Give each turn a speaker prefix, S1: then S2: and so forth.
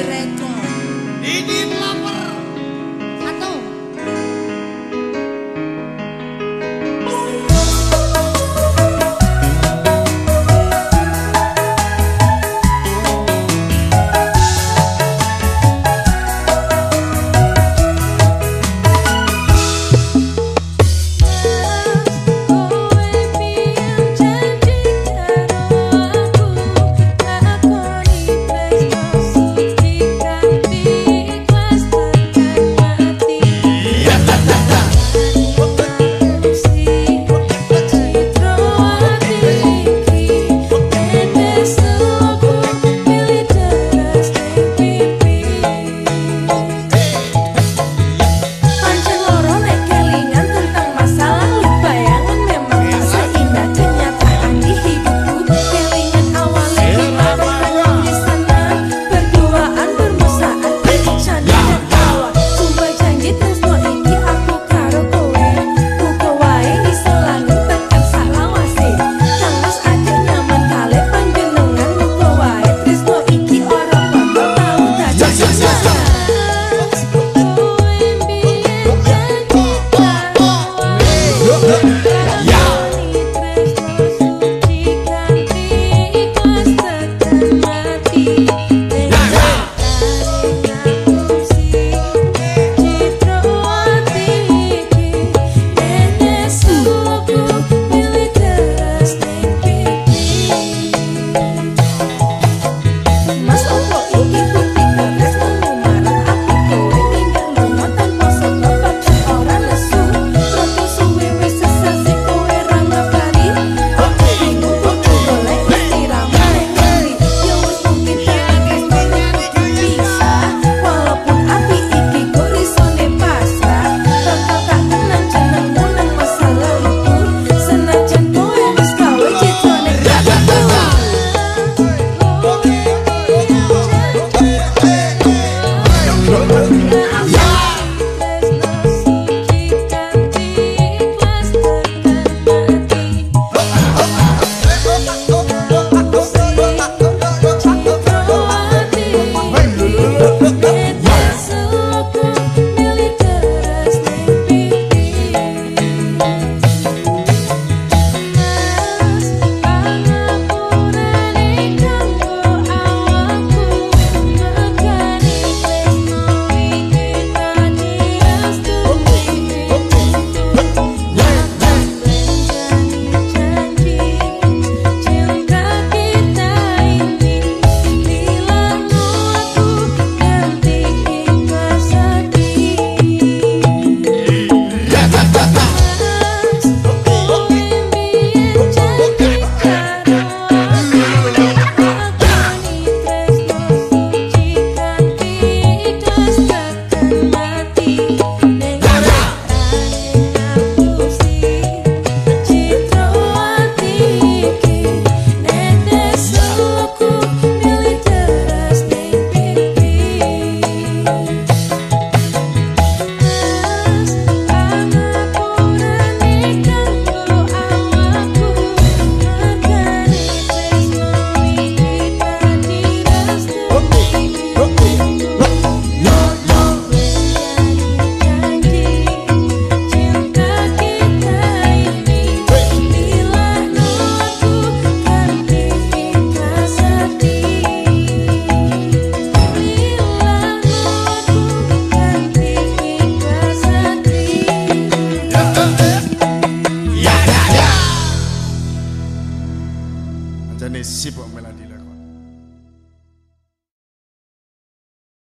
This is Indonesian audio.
S1: direkom.
S2: Ini lapar participa en Melody